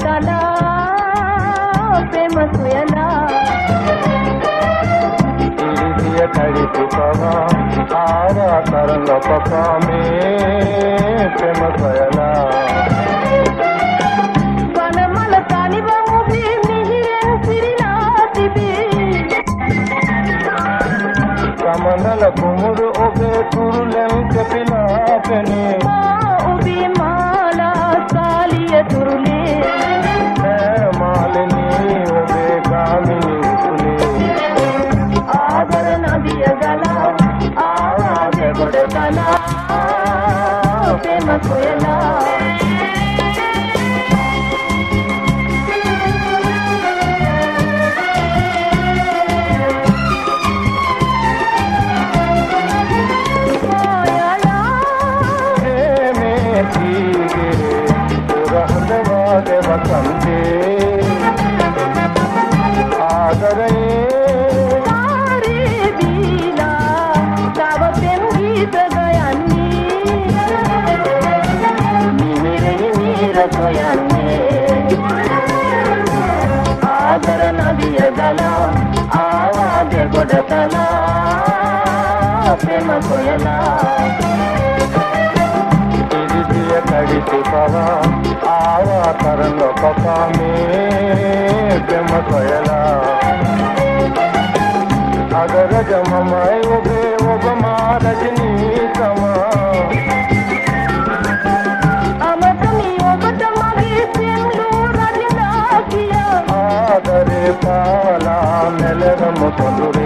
తలా ప్రేమ సుయలా ఇరిసియ కడిపు పవా ఆరా తరంగ పపామే ప్రేమ సుయలా కమనల కుముడు ఒకే కురులెంక పిలాపెనే ఉబి మాల సాలియ తురులే. ಸಂತೆ కొడతలా ప్రేమ కొయలా కడిసి పవా ఆవా తరంలో పపామే ప్రేమ కొయలా అగర జమమై ఒకే ఒబ మా రజనీ కమా పాలా నెలగమ్మ పొందుడే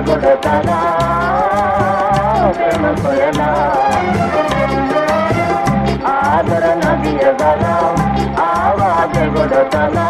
मथल आदर न धीरताल आवाज़ घणा